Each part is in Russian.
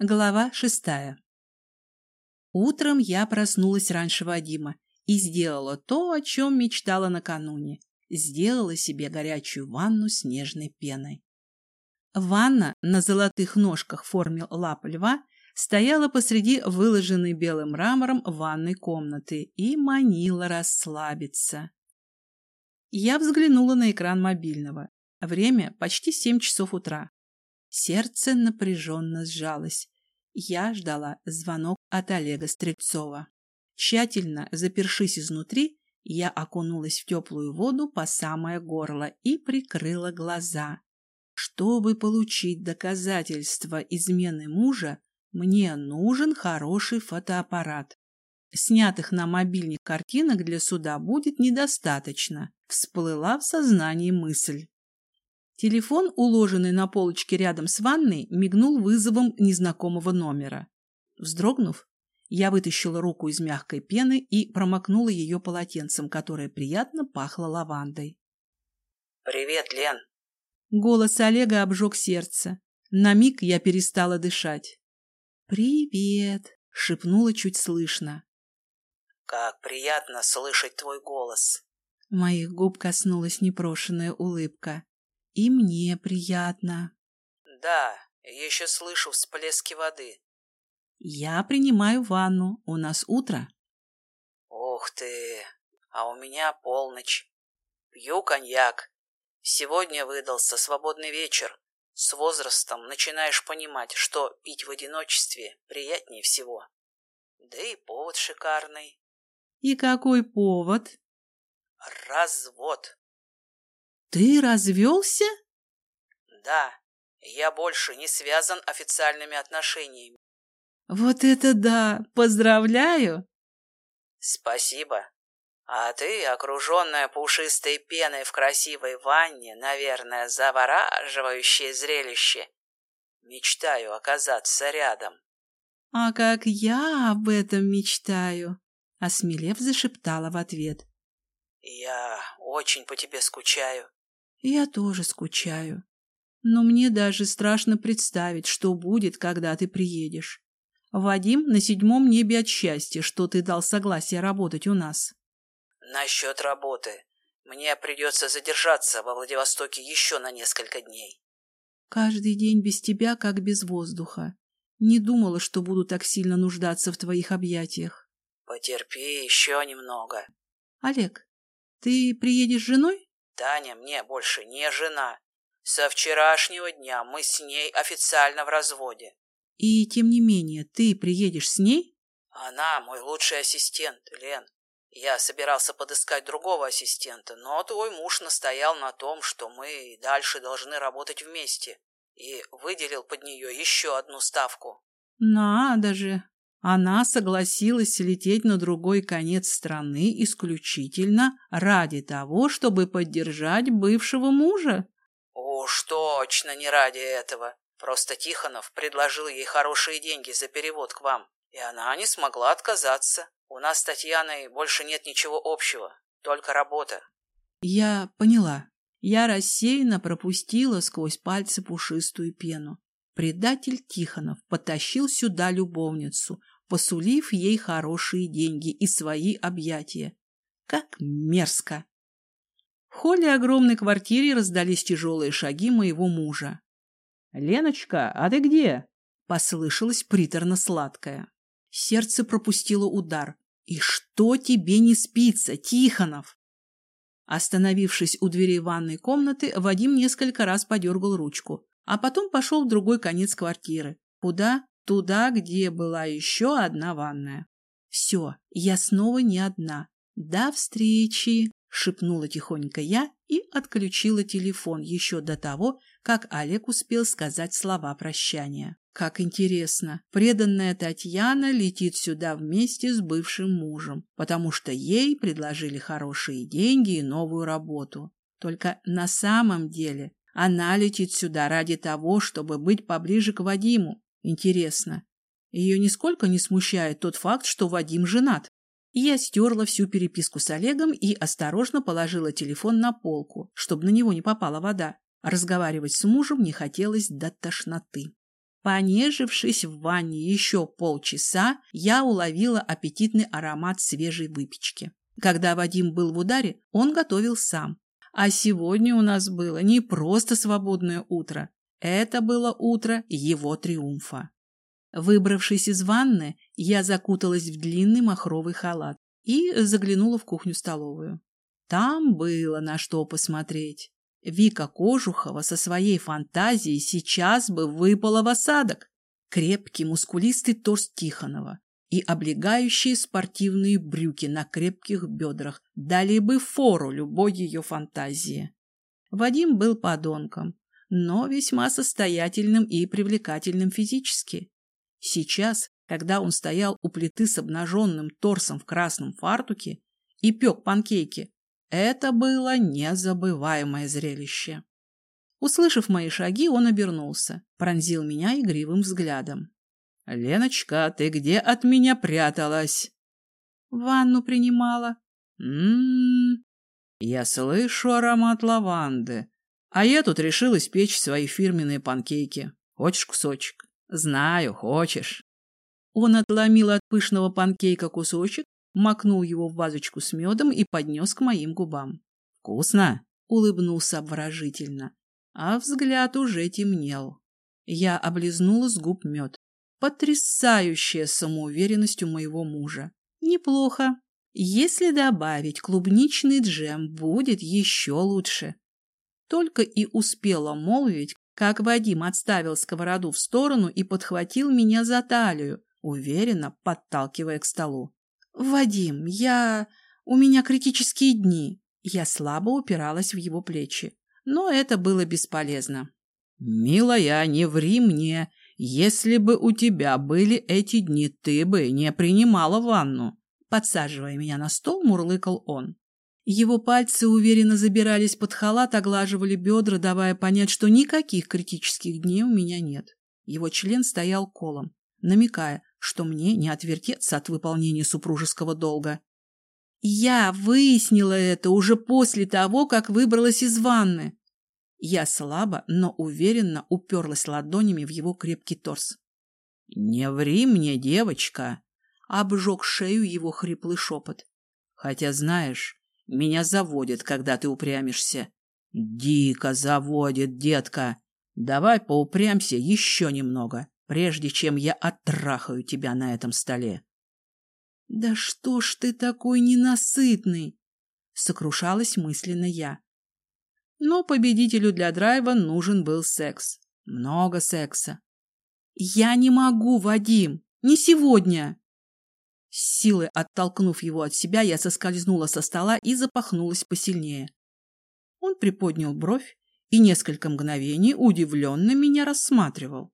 Глава шестая. Утром я проснулась раньше Вадима и сделала то, о чем мечтала накануне. Сделала себе горячую ванну с нежной пеной. Ванна на золотых ножках в форме лап льва стояла посреди выложенной белым мрамором ванной комнаты и манила расслабиться. Я взглянула на экран мобильного. Время почти семь часов утра. Сердце напряженно сжалось. Я ждала звонок от Олега Стрельцова. Тщательно запершись изнутри, я окунулась в теплую воду по самое горло и прикрыла глаза. Чтобы получить доказательства измены мужа, мне нужен хороший фотоаппарат. Снятых на мобильник картинок для суда будет недостаточно, всплыла в сознании мысль. Телефон, уложенный на полочке рядом с ванной, мигнул вызовом незнакомого номера. Вздрогнув, я вытащила руку из мягкой пены и промокнула ее полотенцем, которое приятно пахло лавандой. «Привет, Лен!» Голос Олега обжег сердце. На миг я перестала дышать. «Привет!» — шепнула чуть слышно. «Как приятно слышать твой голос!» Моих губ коснулась непрошенная улыбка. И мне приятно. Да, еще слышу всплески воды. Я принимаю ванну. У нас утро. Ух ты, а у меня полночь. Пью коньяк. Сегодня выдался свободный вечер. С возрастом начинаешь понимать, что пить в одиночестве приятнее всего. Да и повод шикарный. И какой повод? Развод. Ты развелся? Да, я больше не связан официальными отношениями. Вот это да! Поздравляю! Спасибо. А ты, окруженная пушистой пеной в красивой ванне, наверное, завораживающее зрелище. Мечтаю оказаться рядом. А как я об этом мечтаю, осмелев зашептала в ответ. Я очень по тебе скучаю. Я тоже скучаю. Но мне даже страшно представить, что будет, когда ты приедешь. Вадим на седьмом небе от счастья, что ты дал согласие работать у нас. Насчет работы. Мне придется задержаться во Владивостоке еще на несколько дней. Каждый день без тебя, как без воздуха. Не думала, что буду так сильно нуждаться в твоих объятиях. Потерпи еще немного. Олег, ты приедешь с женой? Таня мне больше не жена. Со вчерашнего дня мы с ней официально в разводе. И тем не менее, ты приедешь с ней? Она мой лучший ассистент, Лен. Я собирался подыскать другого ассистента, но твой муж настоял на том, что мы и дальше должны работать вместе, и выделил под нее еще одну ставку. Надо же! Она согласилась лететь на другой конец страны исключительно ради того, чтобы поддержать бывшего мужа. Уж точно не ради этого. Просто Тихонов предложил ей хорошие деньги за перевод к вам, и она не смогла отказаться. У нас с Татьяной больше нет ничего общего, только работа. Я поняла. Я рассеянно пропустила сквозь пальцы пушистую пену. Предатель Тихонов потащил сюда любовницу, посулив ей хорошие деньги и свои объятия. Как мерзко! В холле огромной квартиры раздались тяжелые шаги моего мужа. «Леночка, а ты где?» — послышалось приторно-сладкое. Сердце пропустило удар. «И что тебе не спится, Тихонов?» Остановившись у дверей ванной комнаты, Вадим несколько раз подергал ручку, а потом пошел в другой конец квартиры. Куда? Туда, где была еще одна ванная. Все, я снова не одна. До встречи, шепнула тихонько я и отключила телефон еще до того, как Олег успел сказать слова прощания. Как интересно, преданная Татьяна летит сюда вместе с бывшим мужем, потому что ей предложили хорошие деньги и новую работу. Только на самом деле она летит сюда ради того, чтобы быть поближе к Вадиму, Интересно, ее нисколько не смущает тот факт, что Вадим женат. Я стерла всю переписку с Олегом и осторожно положила телефон на полку, чтобы на него не попала вода. Разговаривать с мужем не хотелось до тошноты. Понежившись в ванне еще полчаса, я уловила аппетитный аромат свежей выпечки. Когда Вадим был в ударе, он готовил сам. А сегодня у нас было не просто свободное утро. Это было утро его триумфа. Выбравшись из ванны, я закуталась в длинный махровый халат и заглянула в кухню-столовую. Там было на что посмотреть. Вика Кожухова со своей фантазией сейчас бы выпала в осадок. Крепкий мускулистый торс Тихонова и облегающие спортивные брюки на крепких бедрах дали бы фору любой ее фантазии. Вадим был подонком, но весьма состоятельным и привлекательным физически. Сейчас, когда он стоял у плиты с обнаженным торсом в красном фартуке и пек панкейки, это было незабываемое зрелище. Услышав мои шаги, он обернулся, пронзил меня игривым взглядом. — Леночка, ты где от меня пряталась? — Ванну принимала. «М-м-м, я слышу аромат лаванды, а я тут решил испечь свои фирменные панкейки. Хочешь кусочек? Знаю, хочешь. Он отломил от пышного панкейка кусочек макнул его в вазочку с медом и поднес к моим губам. «Вкусно!» — улыбнулся обворожительно, а взгляд уже темнел. Я облизнула с губ мед. Потрясающая самоуверенность у моего мужа. Неплохо. Если добавить клубничный джем, будет еще лучше. Только и успела молвить, как Вадим отставил сковороду в сторону и подхватил меня за талию, уверенно подталкивая к столу. «Вадим, я... У меня критические дни». Я слабо упиралась в его плечи, но это было бесполезно. «Милая, не ври мне. Если бы у тебя были эти дни, ты бы не принимала ванну». Подсаживая меня на стол, мурлыкал он. Его пальцы уверенно забирались под халат, оглаживали бедра, давая понять, что никаких критических дней у меня нет. Его член стоял колом, намекая, что мне не отвертеться от выполнения супружеского долга. Я выяснила это уже после того, как выбралась из ванны. Я слабо, но уверенно уперлась ладонями в его крепкий торс. — Не ври мне, девочка! — обжег шею его хриплый шепот. — Хотя, знаешь, меня заводит, когда ты упрямишься. Дико заводит, детка. Давай поупрямся еще немного прежде чем я оттрахаю тебя на этом столе. — Да что ж ты такой ненасытный? — сокрушалась мысленно я. Но победителю для драйва нужен был секс. Много секса. — Я не могу, Вадим! Не сегодня! С силой оттолкнув его от себя, я соскользнула со стола и запахнулась посильнее. Он приподнял бровь и несколько мгновений удивленно меня рассматривал.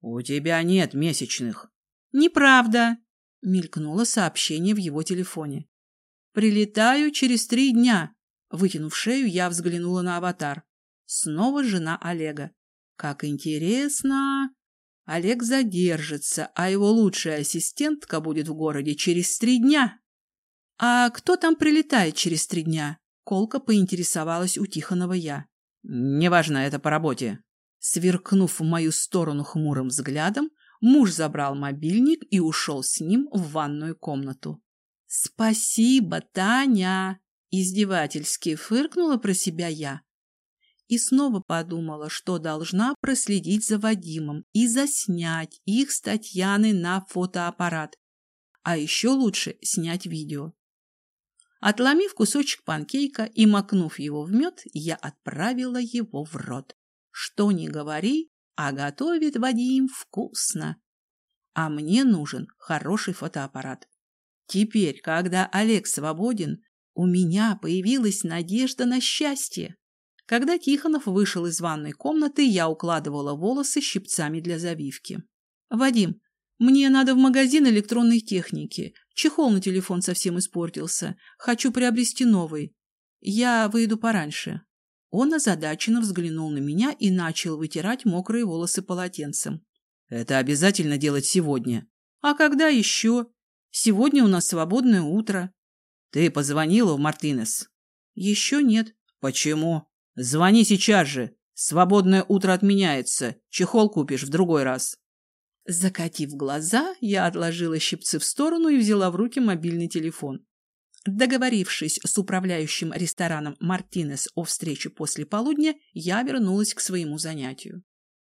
«У тебя нет месячных». «Неправда», — мелькнуло сообщение в его телефоне. «Прилетаю через три дня». Вытянув шею, я взглянула на аватар. Снова жена Олега. «Как интересно!» Олег задержится, а его лучшая ассистентка будет в городе через три дня. «А кто там прилетает через три дня?» Колка поинтересовалась у Тихонова я. «Неважно, это по работе», Сверкнув в мою сторону хмурым взглядом, муж забрал мобильник и ушел с ним в ванную комнату. «Спасибо, Таня!» – издевательски фыркнула про себя я. И снова подумала, что должна проследить за Вадимом и заснять их с Татьяной на фотоаппарат. А еще лучше снять видео. Отломив кусочек панкейка и макнув его в мед, я отправила его в рот. Что ни говори, а готовит Вадим вкусно. А мне нужен хороший фотоаппарат. Теперь, когда Олег свободен, у меня появилась надежда на счастье. Когда Тихонов вышел из ванной комнаты, я укладывала волосы щипцами для завивки. «Вадим, мне надо в магазин электронной техники. Чехол на телефон совсем испортился. Хочу приобрести новый. Я выйду пораньше». Он озадаченно взглянул на меня и начал вытирать мокрые волосы полотенцем. «Это обязательно делать сегодня». «А когда еще? Сегодня у нас свободное утро». «Ты позвонила в Мартинес?» «Еще нет». «Почему? Звони сейчас же. Свободное утро отменяется. Чехол купишь в другой раз. Закатив глаза, я отложила щипцы в сторону и взяла в руки мобильный телефон. Договорившись с управляющим рестораном «Мартинес» о встрече после полудня, я вернулась к своему занятию.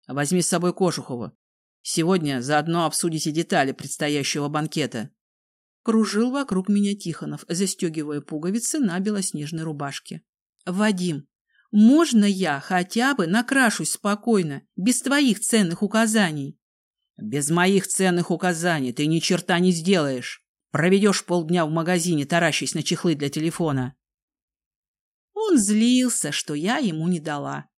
«Возьми с собой Кожухова. Сегодня заодно обсудите детали предстоящего банкета». Кружил вокруг меня Тихонов, застегивая пуговицы на белоснежной рубашке. «Вадим, можно я хотя бы накрашусь спокойно, без твоих ценных указаний?» «Без моих ценных указаний ты ни черта не сделаешь. Проведешь полдня в магазине, таращась на чехлы для телефона». Он злился, что я ему не дала.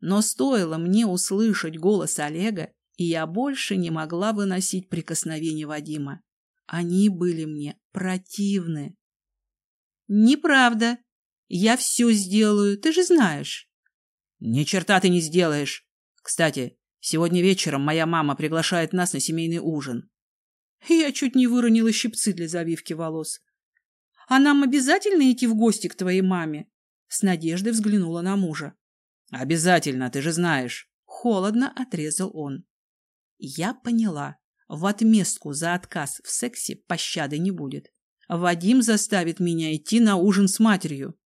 Но стоило мне услышать голос Олега, и я больше не могла выносить прикосновения Вадима. Они были мне противны. «Неправда. Я все сделаю, ты же знаешь». «Ни черта ты не сделаешь. Кстати, сегодня вечером моя мама приглашает нас на семейный ужин». Я чуть не выронила щипцы для завивки волос. «А нам обязательно идти в гости к твоей маме?» С надеждой взглянула на мужа. «Обязательно, ты же знаешь». Холодно отрезал он. Я поняла. В отместку за отказ в сексе пощады не будет. Вадим заставит меня идти на ужин с матерью.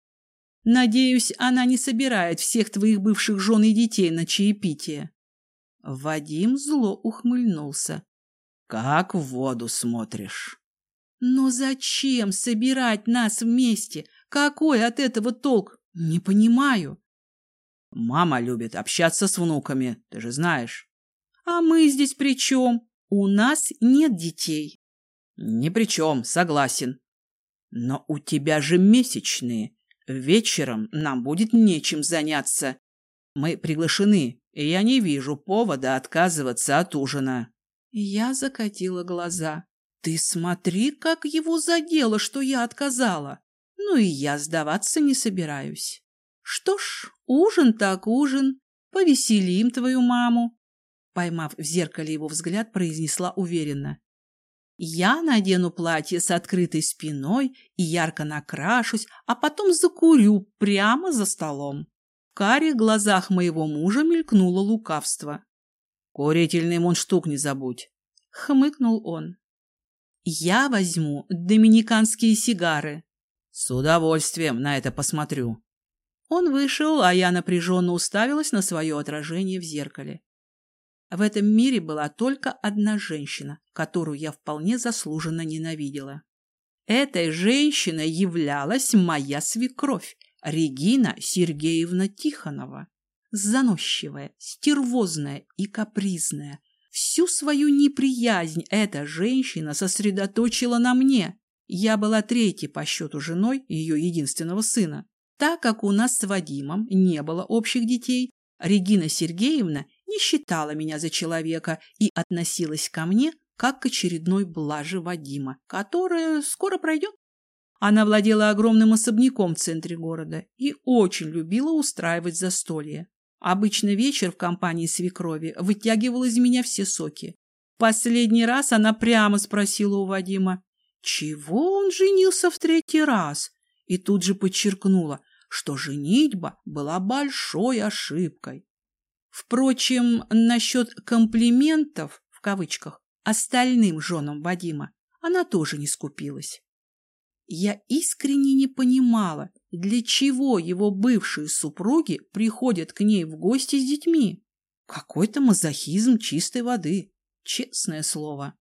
Надеюсь, она не собирает всех твоих бывших жен и детей на чаепитие. Вадим зло ухмыльнулся. Как в воду смотришь. Но зачем собирать нас вместе? Какой от этого толк? Не понимаю. Мама любит общаться с внуками, ты же знаешь. А мы здесь при чем? У нас нет детей. Ни при чем, согласен. Но у тебя же месячные. Вечером нам будет нечем заняться. Мы приглашены, и я не вижу повода отказываться от ужина. Я закатила глаза. Ты смотри, как его задело, что я отказала. Ну и я сдаваться не собираюсь. Что ж, ужин так ужин. Повеселим твою маму. Поймав в зеркале его взгляд, произнесла уверенно. Я надену платье с открытой спиной и ярко накрашусь, а потом закурю прямо за столом. В карих глазах моего мужа мелькнуло лукавство. «Курительный мундштук не забудь», — хмыкнул он. «Я возьму доминиканские сигары». «С удовольствием на это посмотрю». Он вышел, а я напряженно уставилась на свое отражение в зеркале. В этом мире была только одна женщина, которую я вполне заслуженно ненавидела. Этой женщиной являлась моя свекровь, Регина Сергеевна Тихонова. Заносчивая, стервозная и капризная. Всю свою неприязнь эта женщина сосредоточила на мне. Я была третьей по счету женой ее единственного сына. Так как у нас с Вадимом не было общих детей, Регина Сергеевна не считала меня за человека и относилась ко мне как к очередной блаже Вадима, которая скоро пройдет. Она владела огромным особняком в центре города и очень любила устраивать застолье. Обычно вечер в компании свекрови вытягивал из меня все соки. Последний раз она прямо спросила у Вадима, чего он женился в третий раз, и тут же подчеркнула, что женитьба была большой ошибкой. Впрочем, насчет комплиментов, в кавычках, остальным женам Вадима она тоже не скупилась. Я искренне не понимала, для чего его бывшие супруги приходят к ней в гости с детьми. Какой-то мазохизм чистой воды, честное слово.